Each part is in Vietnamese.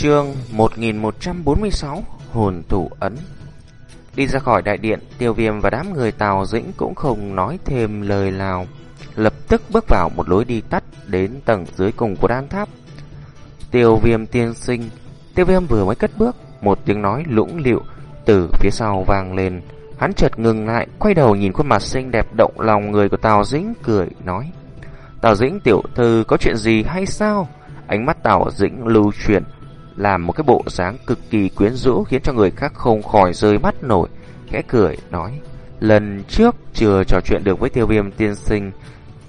Chương 1146 Hồn thủ ấn Đi ra khỏi đại điện, tiêu viêm và đám người Tào Dĩnh cũng không nói thêm lời nào. Lập tức bước vào một lối đi tắt đến tầng dưới cùng của đan tháp. Tiêu viêm tiên sinh, tiêu viêm vừa mới cất bước, một tiếng nói lũng liệu từ phía sau vang lên. Hắn chợt ngừng lại, quay đầu nhìn khuôn mặt xinh đẹp động lòng người của Tào Dĩnh cười nói. Tào Dĩnh tiểu thư có chuyện gì hay sao? Ánh mắt Tào Dĩnh lưu chuyển làm một cái bộ dáng cực kỳ quyến rũ khiến cho người khác không khỏi rơi mắt nổi, khẽ cười nói: "Lần trước chưa trò chuyện được với Tiêu Viêm tiên sinh,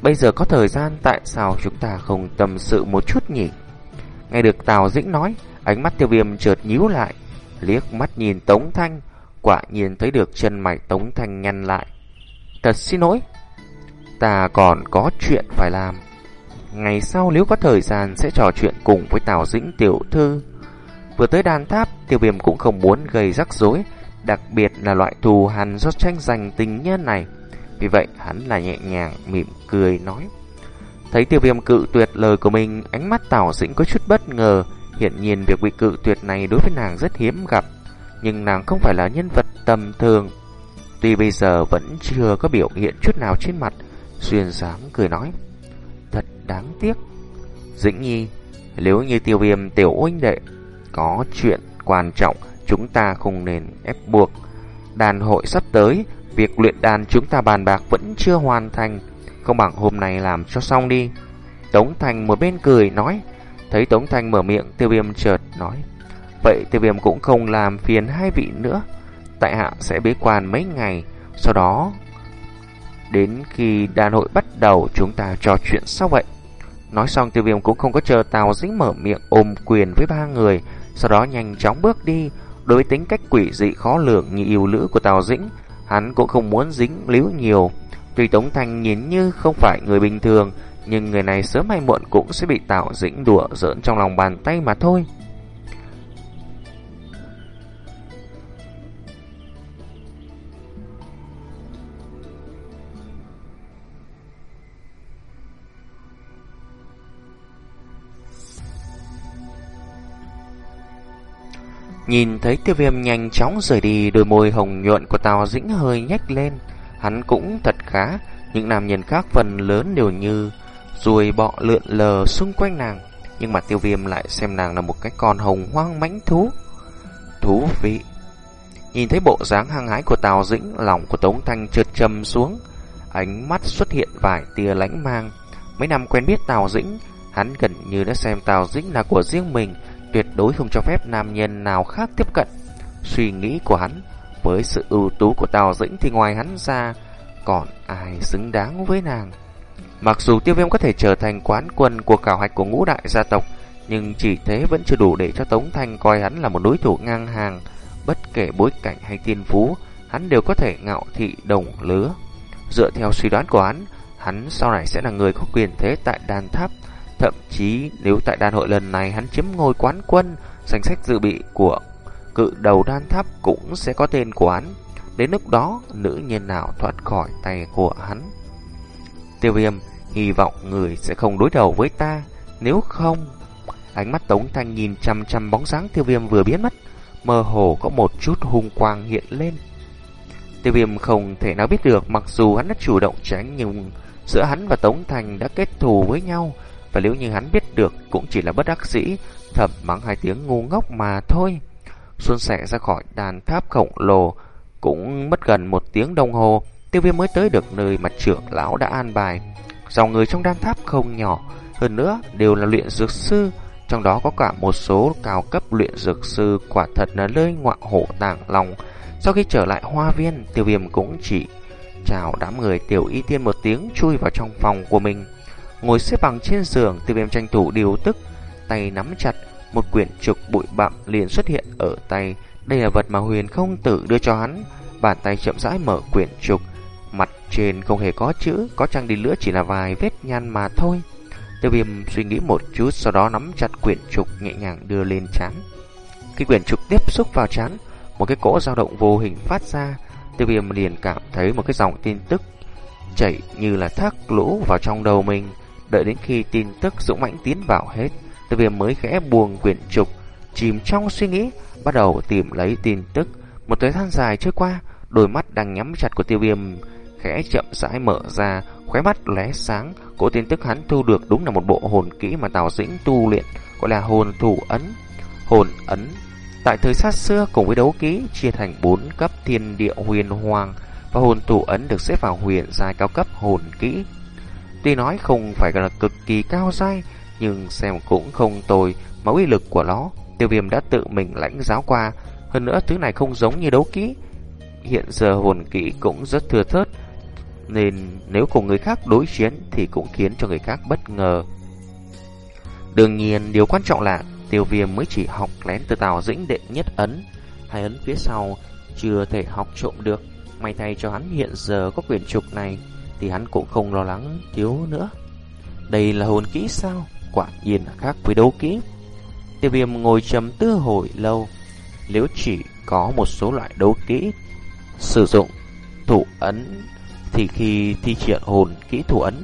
bây giờ có thời gian tại sao chúng ta không tâm sự một chút nhỉ?" Nghe được Tào Dĩnh nói, ánh mắt Tiêu Viêm chợt nhíu lại, liếc mắt nhìn Tống Thanh, quả nhiên thấy được chân mày Tống Thanh nhăn lại. "Thật xin lỗi, ta còn có chuyện phải làm." Ngày sau nếu có thời gian sẽ trò chuyện cùng với Tào Dĩnh tiểu thư. Vừa tới đàn tháp, tiêu viêm cũng không muốn gây rắc rối, đặc biệt là loại thù hằn do tranh giành tình nhân này. Vì vậy, hắn là nhẹ nhàng, mỉm cười nói. Thấy tiêu viêm cự tuyệt lời của mình, ánh mắt tảo Dĩnh có chút bất ngờ. Hiện nhiên việc bị cự tuyệt này đối với nàng rất hiếm gặp, nhưng nàng không phải là nhân vật tầm thường. Tuy bây giờ vẫn chưa có biểu hiện chút nào trên mặt, xuyên sáng cười nói. Thật đáng tiếc. Dĩnh nhi, nếu như tiêu viêm tiểu huynh đệ có chuyện quan trọng chúng ta không nên ép buộc. Đàn hội sắp tới, việc luyện đàn chúng ta bàn bạc vẫn chưa hoàn thành, không bằng hôm nay làm cho xong đi. Tống Thành một bên cười nói, thấy Tống Thành mở miệng tiêu viêm chợt nói. Vậy tiêu viêm cũng không làm phiền hai vị nữa, tại hạ sẽ bế quan mấy ngày, sau đó đến khi đàn hội bắt đầu chúng ta trò chuyện sau vậy. Nói xong tiêu viêm cũng không có chờ Tào Dính mở miệng ôm quyền với ba người, sau đó nhanh chóng bước đi. Đối với tính cách quỷ dị khó lường như yêu lữ của Tào Dĩnh, hắn cũng không muốn dính líu nhiều. Tuy Tống Thanh nhìn như không phải người bình thường, nhưng người này sớm hay muộn cũng sẽ bị Tào Dĩnh đùa giỡn trong lòng bàn tay mà thôi. Nhìn thấy tiêu viêm nhanh chóng rời đi, Đôi môi hồng nhuận của Tào Dĩnh hơi nhếch lên. Hắn cũng thật khá, Những nam nhân khác phần lớn đều như rồi bọ lượn lờ xung quanh nàng, Nhưng mà tiêu viêm lại xem nàng là một cái con hồng hoang mãnh thú. Thú vị. Nhìn thấy bộ dáng hăng hái của Tào Dĩnh, Lòng của Tống Thanh trượt châm xuống. Ánh mắt xuất hiện vài tia lãnh mang. Mấy năm quen biết Tào Dĩnh, Hắn gần như đã xem Tào Dĩnh là của riêng mình tuyệt đối không cho phép nam nhân nào khác tiếp cận. Suy nghĩ của hắn với sự ưu tú của Tào Dĩnh thì ngoài hắn ra còn ai xứng đáng với nàng. Mặc dù tiêu viêm có thể trở thành quán quân của cảo hạch của ngũ đại gia tộc, nhưng chỉ thế vẫn chưa đủ để cho Tống Thanh coi hắn là một đối thủ ngang hàng. Bất kể bối cảnh hay tiên phú, hắn đều có thể ngạo thị đồng lứa. Dựa theo suy đoán của hắn, hắn sau này sẽ là người có quyền thế tại đàn tháp, Thậm chí nếu tại đan hội lần này hắn chiếm ngôi quán quân, danh sách dự bị của cự đầu đan tháp cũng sẽ có tên của hắn. Đến lúc đó, nữ nhân nào thoát khỏi tay của hắn. Tiêu viêm, hy vọng người sẽ không đối đầu với ta. Nếu không... Ánh mắt Tống Thanh nhìn chăm chăm bóng dáng tiêu viêm vừa biến mất, mơ hồ có một chút hung quang hiện lên. Tiêu viêm không thể nào biết được mặc dù hắn đã chủ động tránh nhưng giữa hắn và Tống Thành đã kết thù với nhau, và nếu như hắn biết được cũng chỉ là bất đắc dĩ, thầm mắng hai tiếng ngu ngốc mà thôi. Xuân sẻ ra khỏi đàn tháp khổng lồ, cũng mất gần một tiếng đồng hồ, tiêu viêm mới tới được nơi mặt trưởng lão đã an bài. Dòng người trong đan tháp không nhỏ, hơn nữa đều là luyện dược sư, trong đó có cả một số cao cấp luyện dược sư quả thật là nơi ngọa hổ tàng lòng. Sau khi trở lại hoa viên, tiêu viêm cũng chỉ chào đám người tiểu y tiên một tiếng chui vào trong phòng của mình. Ngồi xếp bằng trên giường, tiêu viêm tranh thủ điều tức, tay nắm chặt, một quyển trục bụi bặm liền xuất hiện ở tay. Đây là vật mà huyền không tử đưa cho hắn. Bàn tay chậm rãi mở quyển trục, mặt trên không hề có chữ, có chăng đi nữa chỉ là vài vết nhăn mà thôi. Tiêu viêm suy nghĩ một chút, sau đó nắm chặt quyển trục nhẹ nhàng đưa lên chán. Khi quyển trục tiếp xúc vào chán, một cái cỗ dao động vô hình phát ra, tiêu viêm liền cảm thấy một cái dòng tin tức chảy như là thác lũ vào trong đầu mình. Đợi đến khi tin tức dũng mãnh tiến vào hết, tiêu viêm mới khẽ buông quyển trục, chìm trong suy nghĩ, bắt đầu tìm lấy tin tức. Một thời gian dài trôi qua, đôi mắt đang nhắm chặt của tiêu viêm khẽ chậm rãi mở ra, khóe mắt lóe sáng. Cổ tin tức hắn thu được đúng là một bộ hồn kỹ mà Tào Dĩnh tu luyện, gọi là hồn thủ ấn. Hồn ấn tại thời sát xưa cùng với đấu ký chia thành 4 cấp thiên địa huyền hoàng và hồn thủ ấn được xếp vào huyền giai cao cấp hồn kỹ. Tuy nói không phải là cực kỳ cao dai, nhưng xem cũng không tồi, mà uy lực của nó, tiêu viêm đã tự mình lãnh giáo qua. Hơn nữa thứ này không giống như đấu kỹ. Hiện giờ hồn kỹ cũng rất thừa thớt, nên nếu cùng người khác đối chiến thì cũng khiến cho người khác bất ngờ. Đương nhiên, điều quan trọng là tiêu viêm mới chỉ học lén từ tàu dĩnh đệ nhất ấn. Hai ấn phía sau chưa thể học trộm được. May thay cho hắn hiện giờ có quyền trục này thì hắn cũng không lo lắng thiếu nữa. Đây là hồn kỹ sao? Quả nhiên là khác với đấu kỹ. Tiêu viêm ngồi trầm tư hồi lâu. Nếu chỉ có một số loại đấu kỹ sử dụng thủ ấn thì khi thi triển hồn kỹ thủ ấn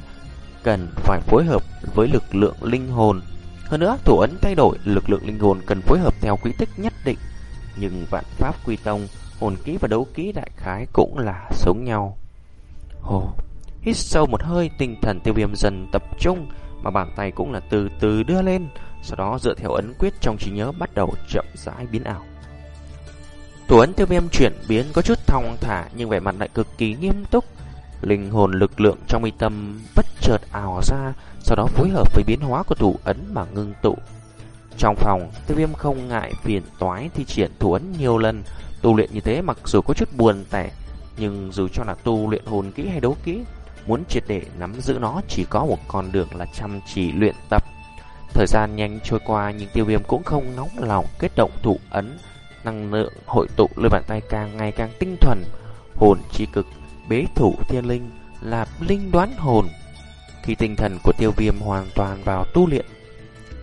cần phải phối hợp với lực lượng linh hồn. Hơn nữa, thủ ấn thay đổi, lực lượng linh hồn cần phối hợp theo quy tích nhất định. Nhưng vạn pháp quy tông, hồn kỹ và đấu kỹ đại khái cũng là giống nhau. Hồ, hít sâu một hơi, tinh thần tiêu viêm dần tập trung, mà bàn tay cũng là từ từ đưa lên, sau đó dựa theo ấn quyết trong trí nhớ bắt đầu chậm rãi biến ảo. Thủ ấn tiêu viêm chuyển biến có chút thong thả nhưng vẻ mặt lại cực kỳ nghiêm túc. Linh hồn lực lượng trong mi tâm bất chợt ảo ra, sau đó phối hợp với biến hóa của thủ ấn mà ngưng tụ. Trong phòng, tiêu viêm không ngại phiền toái thi triển thủ ấn nhiều lần, tu luyện như thế mặc dù có chút buồn tẻ, nhưng dù cho là tu luyện hồn kỹ hay đấu kỹ, muốn triệt để nắm giữ nó chỉ có một con đường là chăm chỉ luyện tập. Thời gian nhanh trôi qua nhưng tiêu viêm cũng không nóng lòng kết động thủ ấn, năng lượng hội tụ lên bàn tay càng ngày càng tinh thuần, hồn chi cực, bế thủ thiên linh, là linh đoán hồn. Khi tinh thần của tiêu viêm hoàn toàn vào tu luyện,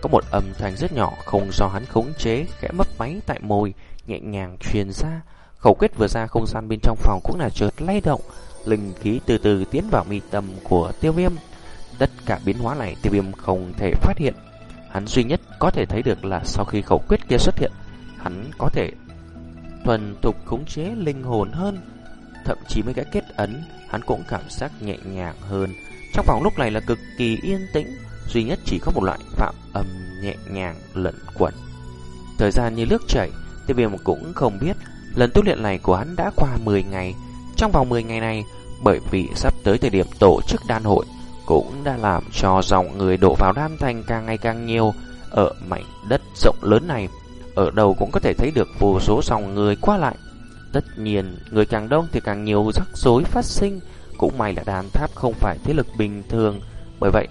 có một âm thanh rất nhỏ không do hắn khống chế, khẽ mấp máy tại môi, nhẹ nhàng truyền ra. Khẩu quyết vừa ra không gian bên trong phòng cũng là chợt lay động, linh khí từ từ tiến vào mi tâm của tiêu viêm. Tất cả biến hóa này tiêu viêm không thể phát hiện. Hắn duy nhất có thể thấy được là sau khi khẩu quyết kia xuất hiện, hắn có thể thuần thục khống chế linh hồn hơn. Thậm chí mấy cái kết ấn, hắn cũng cảm giác nhẹ nhàng hơn. Trong phòng lúc này là cực kỳ yên tĩnh, duy nhất chỉ có một loại phạm âm nhẹ nhàng lẫn quẩn. Thời gian như nước chảy, tiêu viêm cũng không biết lần tu luyện này của hắn đã qua 10 ngày. Trong vòng 10 ngày này, bởi vì sắp tới thời điểm tổ chức đan hội, cũng đã làm cho dòng người đổ vào đan thành càng ngày càng nhiều ở mảnh đất rộng lớn này. Ở đâu cũng có thể thấy được vô số dòng người qua lại. Tất nhiên, người càng đông thì càng nhiều rắc rối phát sinh. Cũng may là đàn tháp không phải thế lực bình thường. Bởi vậy,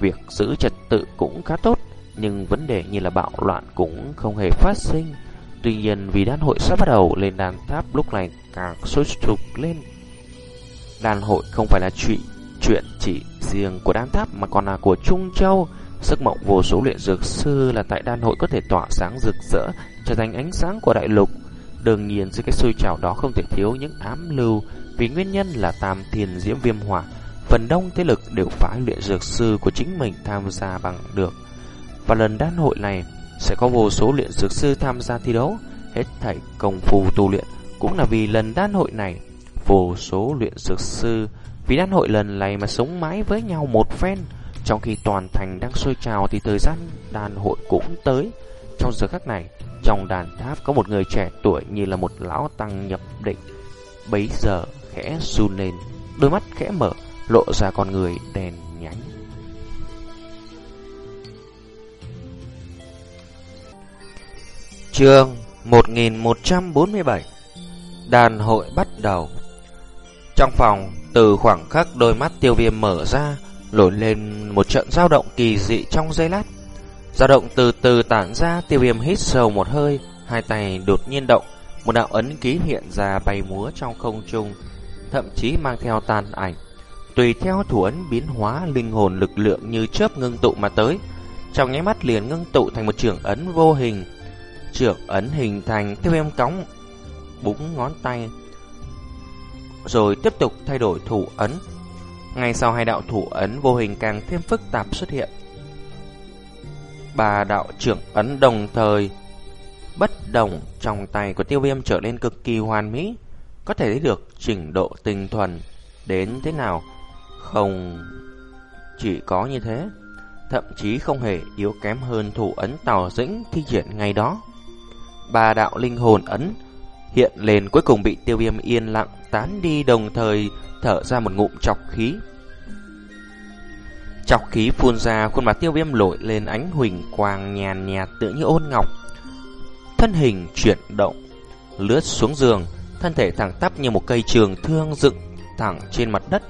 việc giữ trật tự cũng khá tốt. Nhưng vấn đề như là bạo loạn cũng không hề phát sinh. Tuy nhiên vì đan hội sắp bắt đầu lên đàn tháp lúc này càng sôi sục lên. Đàn hội không phải là chuyện chuyện chỉ riêng của đan tháp mà còn là của Trung Châu. Sức mộng vô số luyện dược sư là tại đan hội có thể tỏa sáng rực rỡ, trở thành ánh sáng của đại lục. Đương nhiên dưới cái sôi trào đó không thể thiếu những ám lưu, vì nguyên nhân là tam thiền diễm viêm hỏa. Phần đông thế lực đều phải luyện dược sư của chính mình tham gia bằng được. Và lần đan hội này sẽ có vô số luyện dược sư tham gia thi đấu, hết thảy công phu tu luyện cũng là vì lần đan hội này. Vô số luyện dược sư vì đan hội lần này mà sống mãi với nhau một phen. Trong khi toàn thành đang sôi trào thì thời gian đàn hội cũng tới. Trong giờ khắc này, trong đàn tháp có một người trẻ tuổi như là một lão tăng nhập định. Bấy giờ khẽ run lên, đôi mắt khẽ mở, lộ ra con người đèn nhánh. Chương 1147 Đàn hội bắt đầu Trong phòng, từ khoảng khắc đôi mắt tiêu viêm mở ra, nổi lên một trận dao động kỳ dị trong giây lát. Dao động từ từ tản ra, tiêu viêm hít sâu một hơi, hai tay đột nhiên động, một đạo ấn ký hiện ra bay múa trong không trung, thậm chí mang theo tàn ảnh. Tùy theo thủ ấn biến hóa linh hồn lực lượng như chớp ngưng tụ mà tới, trong nháy mắt liền ngưng tụ thành một trường ấn vô hình trưởng ấn hình thành tiêu viêm cóng búng ngón tay, rồi tiếp tục thay đổi thủ ấn. Ngay sau hai đạo thủ ấn vô hình càng thêm phức tạp xuất hiện. Ba đạo trưởng ấn đồng thời bất đồng trong tay của tiêu viêm trở nên cực kỳ hoàn mỹ. Có thể thấy được trình độ tinh thuần đến thế nào. Không chỉ có như thế, thậm chí không hề yếu kém hơn thủ ấn Tào Dĩnh thi triển ngày đó. Ba đạo linh hồn ấn hiện lên cuối cùng bị tiêu viêm yên lặng tán đi đồng thời thở ra một ngụm chọc khí. Chọc khí phun ra, khuôn mặt tiêu viêm lội lên ánh huỳnh quang nhàn nhạt tựa như ôn ngọc. Thân hình chuyển động, lướt xuống giường, thân thể thẳng tắp như một cây trường thương dựng thẳng trên mặt đất,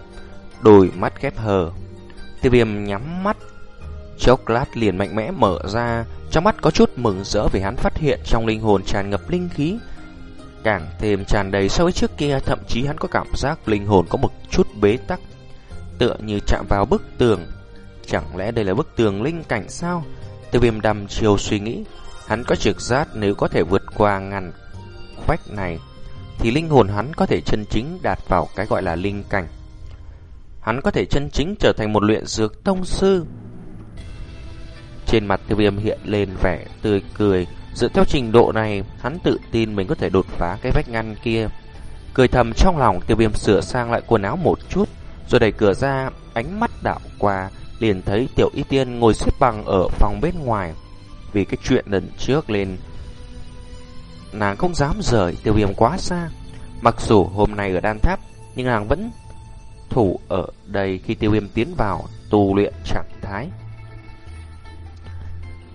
đôi mắt khép hờ. Tiêu viêm nhắm mắt, chốc lát liền mạnh mẽ mở ra, trong mắt có chút mừng rỡ vì hắn phát hiện trong linh hồn tràn ngập linh khí. Càng thêm tràn đầy so với trước kia, thậm chí hắn có cảm giác linh hồn có một chút bế tắc, tựa như chạm vào bức tường. Chẳng lẽ đây là bức tường linh cảnh sao? Tiêu viêm đầm chiều suy nghĩ, hắn có trực giác nếu có thể vượt qua ngàn khoách này, thì linh hồn hắn có thể chân chính đạt vào cái gọi là linh cảnh. Hắn có thể chân chính trở thành một luyện dược tông sư. Trên mặt tiêu viêm hiện lên vẻ tươi cười. Dựa theo trình độ này, hắn tự tin mình có thể đột phá cái vách ngăn kia. Cười thầm trong lòng tiêu viêm sửa sang lại quần áo một chút, rồi đẩy cửa ra, ánh mắt đảo qua, liền thấy tiểu y tiên ngồi xếp bằng ở phòng bên ngoài. Vì cái chuyện lần trước lên, nàng không dám rời tiêu viêm quá xa. Mặc dù hôm nay ở đan tháp, nhưng nàng vẫn thủ ở đây khi tiêu viêm tiến vào tu luyện trạng thái.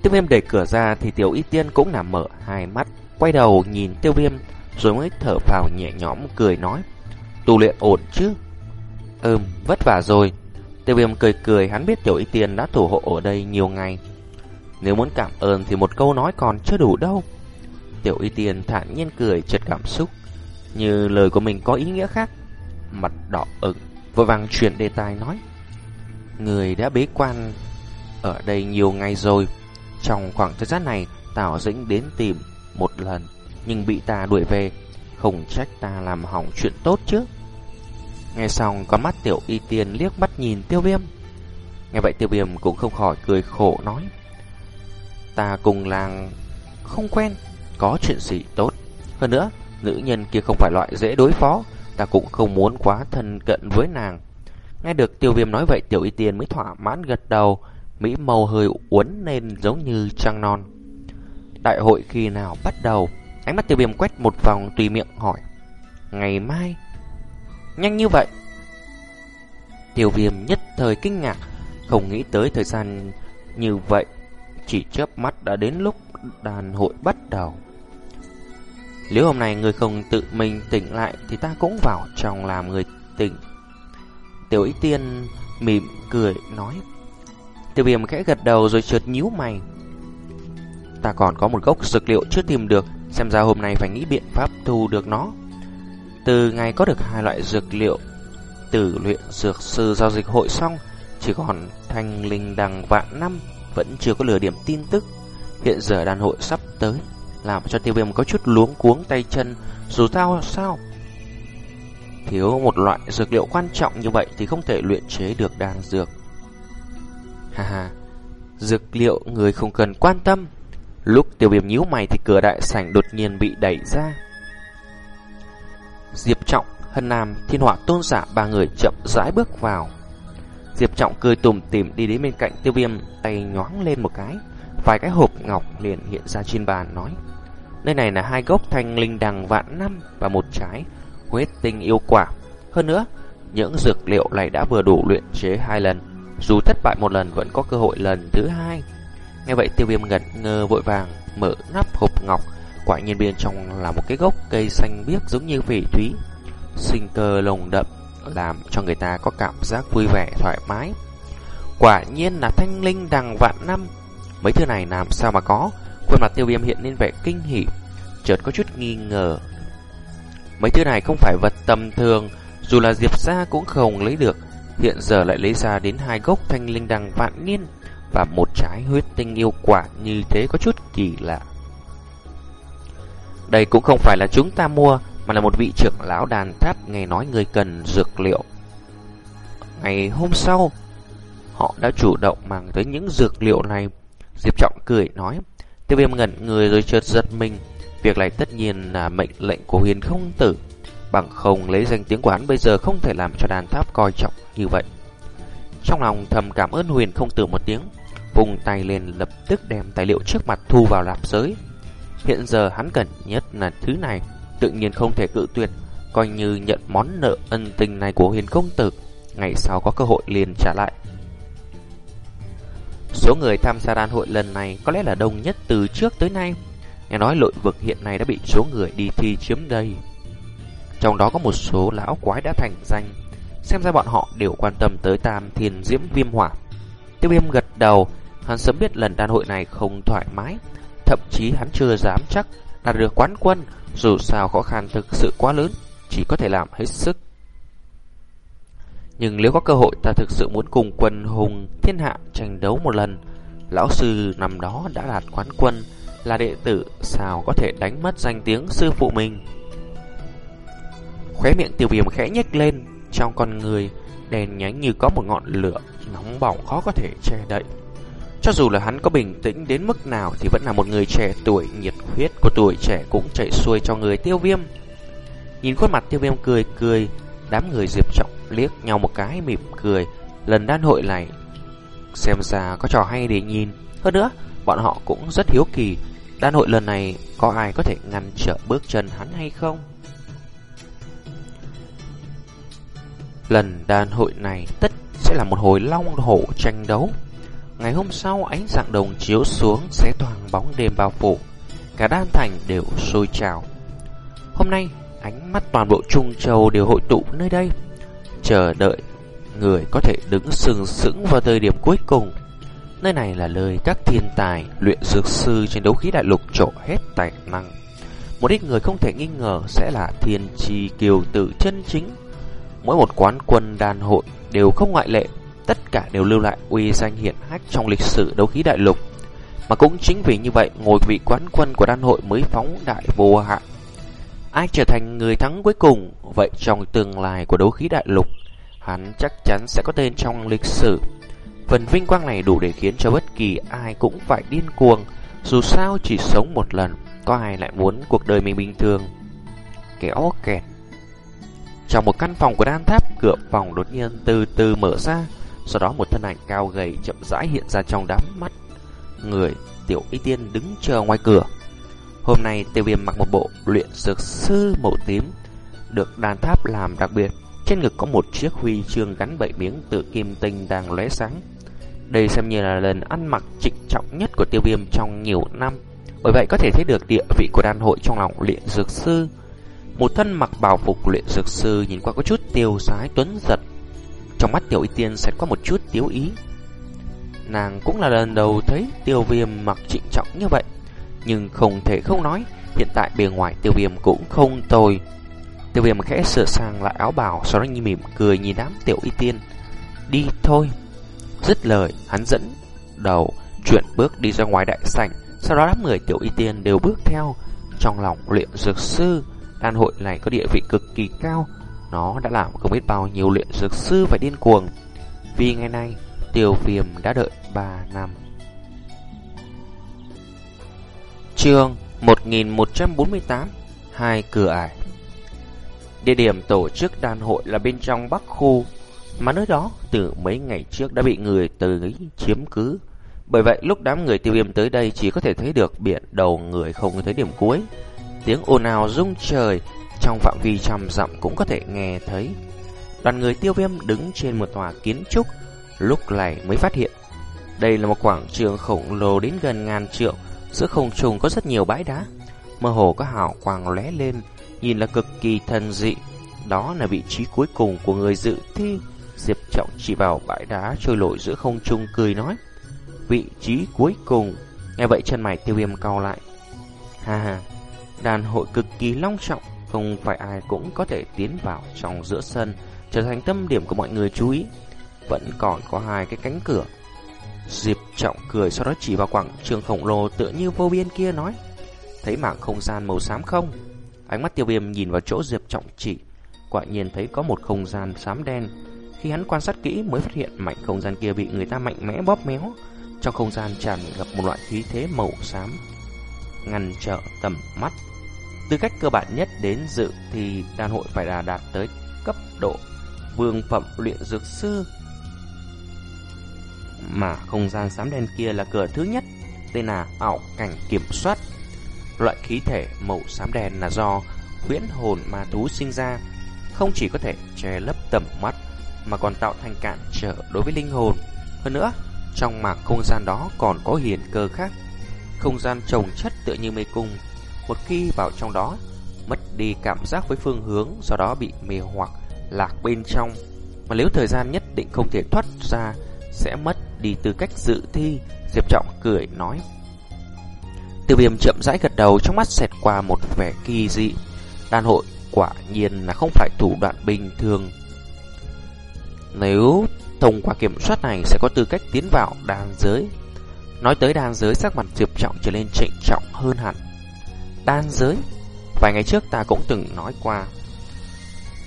Tiêu viêm đẩy cửa ra thì tiểu y tiên cũng nằm mở hai mắt, quay đầu nhìn tiêu viêm rồi mới thở vào nhẹ nhõm cười nói. Tu luyện ổn chứ? Ừm, vất vả rồi. Tiêu viêm cười cười hắn biết tiểu y tiên đã thủ hộ ở đây nhiều ngày. Nếu muốn cảm ơn thì một câu nói còn chưa đủ đâu. Tiểu y tiên thản nhiên cười chật cảm xúc, như lời của mình có ý nghĩa khác. Mặt đỏ ửng, vội vàng chuyển đề tài nói. Người đã bế quan ở đây nhiều ngày rồi. Trong khoảng thời gian này, Tào Dĩnh đến tìm một lần, nhưng bị ta đuổi về. Không trách ta làm hỏng chuyện tốt chứ. Nghe xong, con mắt tiểu y tiên liếc mắt nhìn tiêu viêm. Nghe vậy tiêu viêm cũng không khỏi cười khổ nói. Ta cùng làng không quen, có chuyện gì tốt. Hơn nữa, nữ nhân kia không phải loại dễ đối phó, ta cũng không muốn quá thân cận với nàng. Nghe được tiêu viêm nói vậy tiểu y tiên mới thỏa mãn gật đầu, Mỹ màu hơi uốn lên giống như trăng non. Đại hội khi nào bắt đầu? Ánh mắt tiêu viêm quét một vòng tùy miệng hỏi. Ngày mai? Nhanh như vậy? Tiêu viêm nhất thời kinh ngạc, không nghĩ tới thời gian như vậy. Chỉ chớp mắt đã đến lúc đàn hội bắt đầu. Nếu hôm nay người không tự mình tỉnh lại thì ta cũng vào trong làm người tỉnh. Tiểu ý tiên mỉm cười nói. Tiêu viêm khẽ gật đầu rồi chợt nhíu mày. Ta còn có một gốc dược liệu chưa tìm được, xem ra hôm nay phải nghĩ biện pháp thu được nó. Từ ngày có được hai loại dược liệu, từ luyện dược sư giao dịch hội xong, chỉ còn thanh linh đằng vạn năm, vẫn chưa có lửa điểm tin tức. Hiện giờ đàn hội sắp tới, làm cho tiêu viêm có chút luống cuống tay chân, dù sao sao. Thiếu một loại dược liệu quan trọng như vậy thì không thể luyện chế được đan dược. Ha ha, dược liệu người không cần quan tâm. Lúc tiêu viêm nhíu mày thì cửa đại sảnh đột nhiên bị đẩy ra. Diệp Trọng, Hân Nam, Thiên Họa Tôn Giả ba người chậm rãi bước vào. Diệp Trọng cười tùm tìm đi đến bên cạnh tiêu viêm, tay nhoáng lên một cái. Vài cái hộp ngọc liền hiện ra trên bàn nói. Nơi này là hai gốc thanh linh đằng vạn năm và một trái huyết tinh yêu quả. Hơn nữa, những dược liệu này đã vừa đủ luyện chế hai lần. Dù thất bại một lần vẫn có cơ hội lần thứ hai. Nghe vậy tiêu viêm ngẩn ngơ vội vàng mở nắp hộp ngọc. Quả nhiên bên trong là một cái gốc cây xanh biếc giống như phỉ thúy. Sinh cơ lồng đậm làm cho người ta có cảm giác vui vẻ thoải mái. Quả nhiên là thanh linh đằng vạn năm. Mấy thứ này làm sao mà có? Khuôn mặt tiêu viêm hiện lên vẻ kinh hỉ, chợt có chút nghi ngờ. Mấy thứ này không phải vật tầm thường, dù là Diệp ra cũng không lấy được. Hiện giờ lại lấy ra đến hai gốc thanh linh đằng vạn niên và một trái huyết tinh yêu quả như thế có chút kỳ lạ. Đây cũng không phải là chúng ta mua, mà là một vị trưởng lão đàn tháp nghe nói người cần dược liệu. Ngày hôm sau, họ đã chủ động mang tới những dược liệu này. Diệp Trọng cười nói, Tiêu viêm ngẩn người rồi chợt giật mình. Việc này tất nhiên là mệnh lệnh của huyền không tử. Bằng không lấy danh tiếng của hắn bây giờ không thể làm cho đàn tháp coi trọng như vậy. Trong lòng thầm cảm ơn huyền không tử một tiếng. Vùng tay lên lập tức đem tài liệu trước mặt thu vào lạp giới. Hiện giờ hắn cần nhất là thứ này. Tự nhiên không thể cự tuyệt. Coi như nhận món nợ ân tình này của huyền công tử. Ngày sau có cơ hội liền trả lại. Số người tham gia đàn hội lần này có lẽ là đông nhất từ trước tới nay. Nghe nói lội vực hiện nay đã bị số người đi thi chiếm đầy trong đó có một số lão quái đã thành danh. Xem ra bọn họ đều quan tâm tới tam thiên diễm viêm hỏa. Tiêu viêm gật đầu, hắn sớm biết lần đàn hội này không thoải mái. Thậm chí hắn chưa dám chắc đạt được quán quân, dù sao khó khăn thực sự quá lớn, chỉ có thể làm hết sức. Nhưng nếu có cơ hội ta thực sự muốn cùng quân hùng thiên hạ tranh đấu một lần. Lão sư năm đó đã đạt quán quân, là đệ tử sao có thể đánh mất danh tiếng sư phụ mình. Khóe miệng tiêu viêm khẽ nhếch lên, trong con người đèn nhánh như có một ngọn lửa nóng bỏng khó có thể che đậy. Cho dù là hắn có bình tĩnh đến mức nào thì vẫn là một người trẻ tuổi nhiệt huyết của tuổi trẻ cũng chạy xuôi cho người tiêu viêm. Nhìn khuôn mặt tiêu viêm cười cười, đám người diệp trọng liếc nhau một cái mỉm cười. Lần đan hội này xem ra có trò hay để nhìn. Hơn nữa, bọn họ cũng rất hiếu kỳ. Đan hội lần này có ai có thể ngăn trở bước chân hắn hay không? Lần đan hội này tất sẽ là một hồi long hổ tranh đấu. Ngày hôm sau ánh dạng đồng chiếu xuống sẽ toàn bóng đêm bao phủ. Cả đan thành đều sôi trào. Hôm nay, ánh mắt toàn bộ Trung Châu đều hội tụ nơi đây chờ đợi người có thể đứng sừng sững vào thời điểm cuối cùng. Nơi này là nơi các thiên tài, luyện dược sư trên đấu khí đại lục trổ hết tài năng. Một ít người không thể nghi ngờ sẽ là thiên trì kiều tử chân chính. Mỗi một quán quân đàn hội đều không ngoại lệ, tất cả đều lưu lại uy danh hiển hách trong lịch sử đấu khí đại lục. Mà cũng chính vì như vậy, ngồi vị quán quân của đan hội mới phóng đại vô hạn Ai trở thành người thắng cuối cùng, vậy trong tương lai của đấu khí đại lục, hắn chắc chắn sẽ có tên trong lịch sử. Phần vinh quang này đủ để khiến cho bất kỳ ai cũng phải điên cuồng, dù sao chỉ sống một lần, có ai lại muốn cuộc đời mình bình thường. Kéo kẹt. Trong một căn phòng của đan tháp, cửa phòng đột nhiên từ từ mở ra, sau đó một thân ảnh cao gầy chậm rãi hiện ra trong đám mắt. Người, tiểu y tiên đứng chờ ngoài cửa. Hôm nay tiêu viêm mặc một bộ luyện dược sư màu tím, được đan tháp làm đặc biệt. Trên ngực có một chiếc huy chương gắn bảy miếng tự kim tinh đang lóe sáng. Đây xem như là lần ăn mặc trịnh trọng nhất của tiêu viêm trong nhiều năm. Bởi vậy có thể thấy được địa vị của đan hội trong lòng luyện dược sư. Một thân mặc bào phục luyện dược sư nhìn qua có chút tiêu sái tuấn giật. Trong mắt tiểu y tiên sẽ có một chút tiếu ý. Nàng cũng là lần đầu thấy tiêu viêm mặc trịnh trọng như vậy nhưng không thể không nói, hiện tại bề ngoài tiêu viêm cũng không tồi. Tiêu viêm khẽ sửa sang lại áo bào, sau đó nhìn mỉm cười nhìn đám tiểu y tiên. Đi thôi. Dứt lời, hắn dẫn đầu, chuyển bước đi ra ngoài đại sảnh, sau đó đám người tiểu y tiên đều bước theo. Trong lòng luyện dược sư, đan hội này có địa vị cực kỳ cao, nó đã làm không biết bao nhiêu luyện dược sư phải điên cuồng. Vì ngày nay, tiêu viêm đã đợi 3 năm. Chương 1148 Hai cửa ải Địa điểm tổ chức đàn hội là bên trong Bắc Khu Mà nơi đó từ mấy ngày trước đã bị người tới chiếm cứ Bởi vậy lúc đám người tiêu viêm tới đây chỉ có thể thấy được biển đầu người không thấy điểm cuối Tiếng ồn ào rung trời Trong phạm vi trăm dặm cũng có thể nghe thấy Đoàn người tiêu viêm đứng trên một tòa kiến trúc Lúc này mới phát hiện Đây là một quảng trường khổng lồ đến gần ngàn trượng Giữa không trung có rất nhiều bãi đá, mơ hồ có hào quang lóe lên, nhìn là cực kỳ thần dị. Đó là vị trí cuối cùng của người dự thi. Diệp Trọng chỉ vào bãi đá trôi nổi giữa không trung cười nói. Vị trí cuối cùng. Nghe vậy chân mày tiêu viêm cao lại. Ha ha, đàn hội cực kỳ long trọng, không phải ai cũng có thể tiến vào trong giữa sân, trở thành tâm điểm của mọi người chú ý. Vẫn còn có hai cái cánh cửa Diệp Trọng cười sau đó chỉ vào quảng trường khổng lồ tựa như vô biên kia nói. Thấy mảng không gian màu xám không? Ánh mắt tiêu viêm nhìn vào chỗ Diệp Trọng chỉ. Quả nhiên thấy có một không gian xám đen. Khi hắn quan sát kỹ mới phát hiện mảnh không gian kia bị người ta mạnh mẽ bóp méo. Trong không gian tràn ngập một loại khí thế màu xám ngăn trở tầm mắt. Tư cách cơ bản nhất đến dự thì đàn hội phải là đạt tới cấp độ vương phẩm luyện dược sư. Mà không gian xám đen kia là cửa thứ nhất, tên là ảo cảnh kiểm soát. Loại khí thể màu xám đen là do huyễn hồn ma thú sinh ra, không chỉ có thể che lấp tầm mắt mà còn tạo thành cản trở đối với linh hồn. Hơn nữa, trong mảng không gian đó còn có hiền cơ khác. Không gian trồng chất tựa như mê cung, một khi vào trong đó, mất đi cảm giác với phương hướng, do đó bị mê hoặc lạc bên trong. Mà nếu thời gian nhất định không thể thoát ra, sẽ mất đi tư cách dự thi. Diệp Trọng cười nói. Tiêu viêm chậm rãi gật đầu trong mắt xẹt qua một vẻ kỳ dị. Đàn hội quả nhiên là không phải thủ đoạn bình thường. Nếu thông qua kiểm soát này sẽ có tư cách tiến vào đàn giới. Nói tới đan giới, sắc mặt Diệp Trọng trở lên trịnh trọng hơn hẳn. Đan giới? Vài ngày trước ta cũng từng nói qua.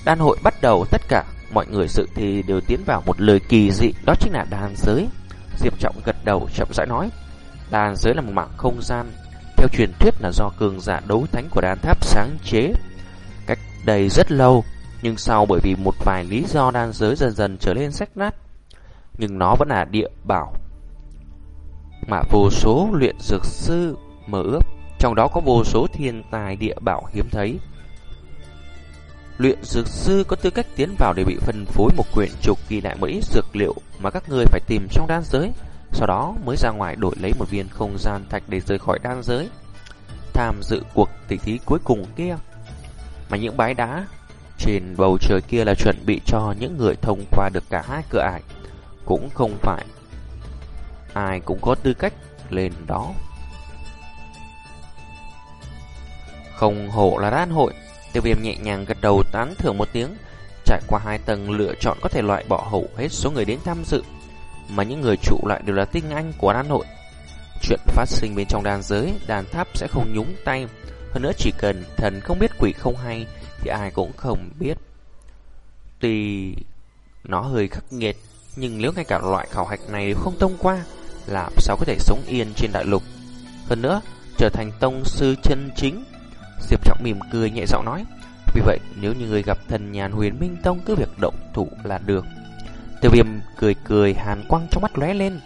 Đan hội bắt đầu, tất cả Mọi người sự thì đều tiến vào một lời kỳ dị, Đó chính là đan giới. Diệp Trọng gật đầu, chậm rãi nói, đan giới là một mạng không gian. Theo truyền thuyết là do cường giả đấu thánh của đan tháp sáng chế. Cách đây rất lâu, Nhưng sau bởi vì một vài lý do, đan giới dần dần trở lên sách nát. Nhưng nó vẫn là địa bảo mà vô số luyện dược sư mơ ước trong đó có vô số thiên tài địa bảo hiếm thấy. Luyện dược sư có tư cách tiến vào để bị phân phối một quyển trục ghi lại mỹ dược liệu mà các người phải tìm trong đan giới, sau đó mới ra ngoài đổi lấy một viên không gian thạch để rời khỏi đan giới. Tham dự cuộc tỷ thí cuối cùng kia. Mà những bãi đá trên bầu trời kia là chuẩn bị cho những người thông qua được cả hai cửa ải, cũng không phải ai cũng có tư cách lên đó. Không hổ là đan hội, Tiêu viêm nhẹ nhàng gật đầu tán thưởng một tiếng, Trải qua hai tầng lựa chọn có thể loại bỏ hầu hết số người đến tham dự, Mà những người trụ lại đều là tinh anh của đan hội. Chuyện phát sinh bên trong đàn giới Đàn tháp sẽ không nhúng tay. Hơn nữa chỉ cần thần không biết quỷ không hay, Thì ai cũng không biết. Tuy nó hơi khắc nghiệt nhưng nếu ngay cả loại khảo hạch này đều không thông qua Làm sao có thể sống yên trên đại lục? Hơn nữa, trở thành tông sư chân chính. Diệp Trọng mỉm cười nhẹ giọng nói, Vì vậy, nếu như người gặp thần nhàn huyền minh tông, Cứ việc động thủ là được. Tiêu viêm cười cười hàn quang trong mắt lóe lên.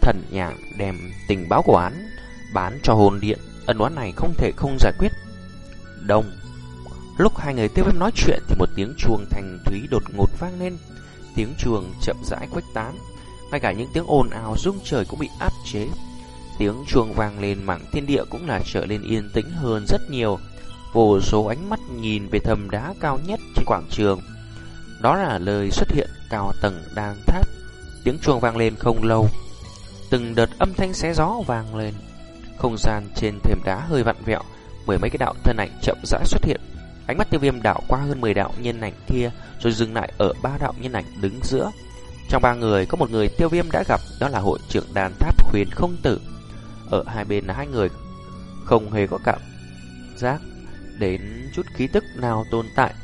Thần nhàn đem tình báo của án Bán cho hồn điện, Ân oán này không thể không giải quyết. Đông. Lúc hai người tiêu viêm nói chuyện Thì một tiếng chuông thành thúy đột ngột vang lên. Tiếng chuông chậm rãi quách tán Ngay cả những tiếng ồn ào rung trời cũng bị áp chế Tiếng chuông vang lên mảng thiên địa cũng là trở lên yên tĩnh hơn rất nhiều. Vô số ánh mắt nhìn về thầm đá cao nhất trên quảng trường. Đó là lời xuất hiện cao tầng đang tháp. Tiếng chuông vang lên không lâu. Từng đợt âm thanh xé gió vang lên. Không gian trên thềm đá hơi vặn vẹo, mười mấy cái đạo thân ảnh chậm rãi xuất hiện. Ánh mắt tiêu viêm đảo qua hơn 10 đạo nhân ảnh kia, rồi dừng lại ở ba đạo nhân ảnh đứng giữa. Trong ba người có một người tiêu viêm đã gặp, đó là hội trưởng đàn tháp khuyên không tử. Ở hai bên là hai người Không hề có cảm giác Đến chút khí tức nào tồn tại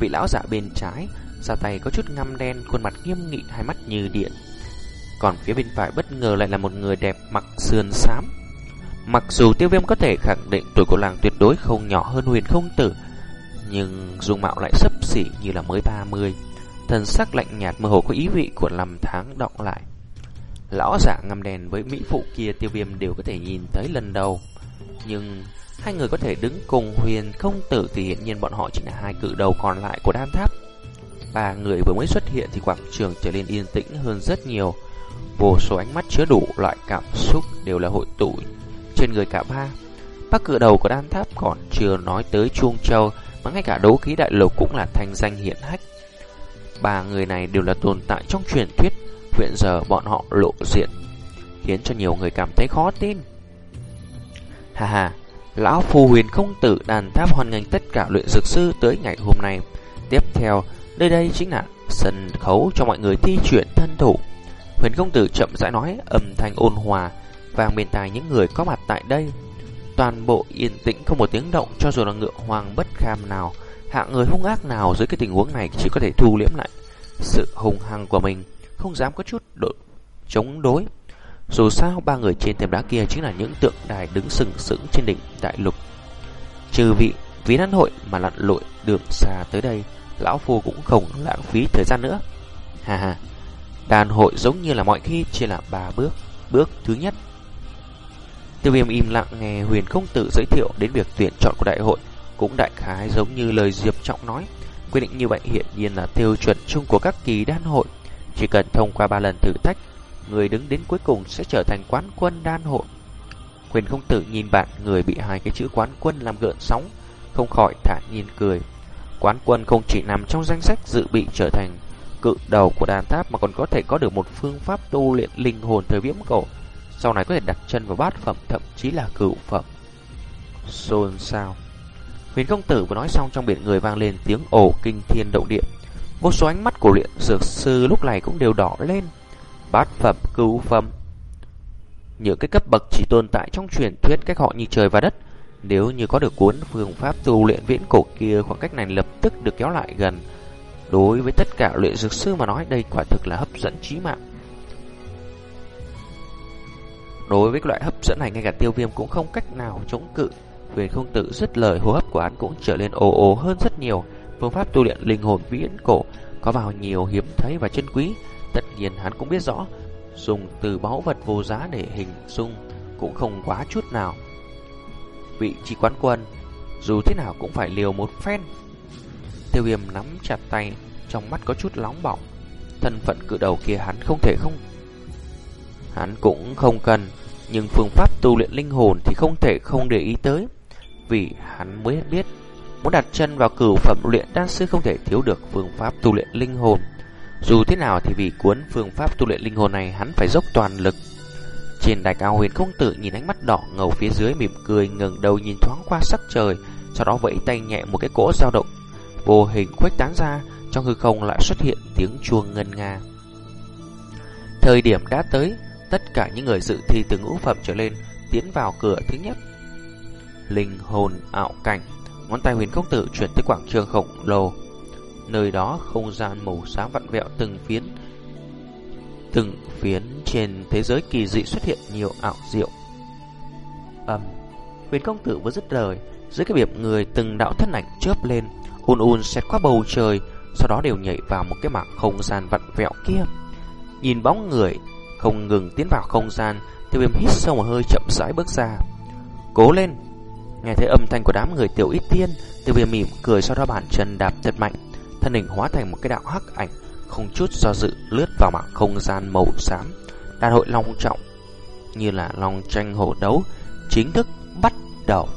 Vị lão giả bên trái ra tay có chút ngăm đen Khuôn mặt nghiêm nghị hai mắt như điện Còn phía bên phải bất ngờ lại là một người đẹp mặc sườn xám Mặc dù tiêu viêm có thể khẳng định tuổi của làng tuyệt đối không nhỏ hơn huyền không tử nhưng dung mạo lại sấp xỉ như là mới 30 Thần sắc lạnh nhạt mơ hồ có ý vị của năm tháng động lại Lão giả ngâm đèn với mỹ phụ kia tiêu viêm đều có thể nhìn thấy lần đầu. Nhưng hai người có thể đứng cùng huyền không tử thì hiện nhiên bọn họ chỉ là hai cự đầu còn lại của đan tháp. Ba người vừa mới xuất hiện thì quảng trường trở nên yên tĩnh hơn rất nhiều. Vô số ánh mắt chứa đủ loại cảm xúc đều là hội tụ trên người cả ba. Bác cự đầu của đan tháp còn chưa nói tới Chuông Châu mà ngay cả đấu khí đại lục cũng là thành danh hiện hách. Ba người này đều là tồn tại trong truyền thuyết, Hiện giờ bọn họ lộ diện, Khiến cho nhiều người cảm thấy khó tin. Hà hà Lão phù huyền không tử đàn tháp hoàn ngành tất cả luyện dược sư tới ngày hôm nay. Tiếp theo Đây đây chính là sân khấu cho mọi người thi chuyển thân thủ. Huyền công tử chậm rãi nói, âm thanh ôn hòa Vàng bên tai những người có mặt tại đây. Toàn bộ yên tĩnh không một tiếng động Cho dù là ngựa hoàng bất kham nào hạng người hung ác nào dưới cái tình huống này Chỉ có thể thu liếm lại sự hùng hăng của mình không dám có chút độ chống đối. Dù sao, ba người trên thềm đá kia chính là những tượng đài đứng sừng sững trên đỉnh đại lục. Trừ vị ví đan hội mà lặn lội đường xa tới đây, lão phu cũng không lãng phí thời gian nữa. Ha ha, đàn hội giống như là mọi khi chỉ là ba bước. Bước thứ nhất, Tiêu viêm im lặng nghe huyền công tử giới thiệu đến việc tuyển chọn của đại hội, cũng đại khái giống như lời Diệp Trọng nói. Quyết định như vậy hiện nhiên là tiêu chuẩn chung của các kỳ đan hội. Chỉ cần thông qua ba lần thử thách, người đứng đến cuối cùng sẽ trở thành quán quân đan hội. Huyền công tử nhìn bạn người bị hai cái chữ quán quân làm gợn sóng, không khỏi thản nhiên cười. Quán quân không chỉ nằm trong danh sách dự bị trở thành cự đầu của đàn tháp mà còn có thể có được một phương pháp tu luyện linh hồn thời viễm cổ. Sau này có thể đặt chân vào bát phẩm thậm chí là cửu phẩm. Xôn sao. Huyền công tử vừa nói xong trong biển người vang lên tiếng ồ kinh thiên động địa. Vô số ánh mắt của luyện dược sư lúc này cũng đều đỏ lên. Bát phẩm, cửu phẩm. Những cái cấp bậc chỉ tồn tại trong truyền thuyết cách họ như trời và đất. Nếu như có được cuốn phương pháp tu luyện viễn cổ kia khoảng cách này lập tức được kéo lại gần. Đối với tất cả luyện dược sư mà nói đây quả thực là hấp dẫn trí mạng. Đối với loại hấp dẫn này ngay cả tiêu viêm cũng không cách nào chống cự. Huyền không tự dứt lời hô hấp của hắn cũng trở lên ồ ồ hơn rất nhiều. Phương pháp tu luyện linh hồn viễn cổ có bao nhiêu hiếm thấy và chân quý. Tất nhiên hắn cũng biết rõ, dùng từ báu vật vô giá để hình dung cũng không quá chút nào. Vị trí quán quân, dù thế nào cũng phải liều một phen. Tiêu viêm nắm chặt tay, trong mắt có chút nóng bỏng. Thân phận cự đầu kia hắn không thể không Hắn cũng không cần, nhưng phương pháp tu luyện linh hồn thì không thể không để ý tới. Vì hắn mới biết, muốn đặt chân vào cửu phẩm luyện đan sư không thể thiếu được phương pháp tu luyện linh hồn. Dù thế nào thì vì cuốn phương pháp tu luyện linh hồn này hắn phải dốc toàn lực. Trên đài cao huyền công tử nhìn ánh mắt đỏ ngầu phía dưới mỉm cười ngẩng đầu nhìn thoáng qua sắc trời, sau đó vẫy tay nhẹ một cái cỗ dao động, vô hình khuếch tán ra, trong hư không lại xuất hiện tiếng chuông ngân nga. Thời điểm đã tới, tất cả những người dự thi từ ngũ phẩm trở lên tiến vào cửa thứ nhất. Linh hồn ảo cảnh, ngón tay huyền công tử chuyển tới quảng trường khổng lồ. Nơi đó không gian màu xám vặn vẹo từng phiến, từng phiến trên thế giới kỳ dị xuất hiện nhiều ảo diệu. Âm, huyền công tử vừa dứt lời, dưới cái biệp người từng đạo thân ảnh chớp lên, ùn ùn xẹt qua bầu trời, sau đó đều nhảy vào một cái mảng không gian vặn vẹo kia. Nhìn bóng người không ngừng tiến vào không gian, tiêu viêm hít sâu một hơi chậm rãi bước ra. Cố lên! Nghe thấy âm thanh của đám người tiểu ít tiên, tiêu viêm mỉm cười sau đó bàn chân đạp thật mạnh, thân hình hóa thành một cái đạo hắc ảnh, không chút do dự lướt vào mạng không gian màu xám. Đại hội long trọng như là long tranh hổ đấu chính thức bắt đầu.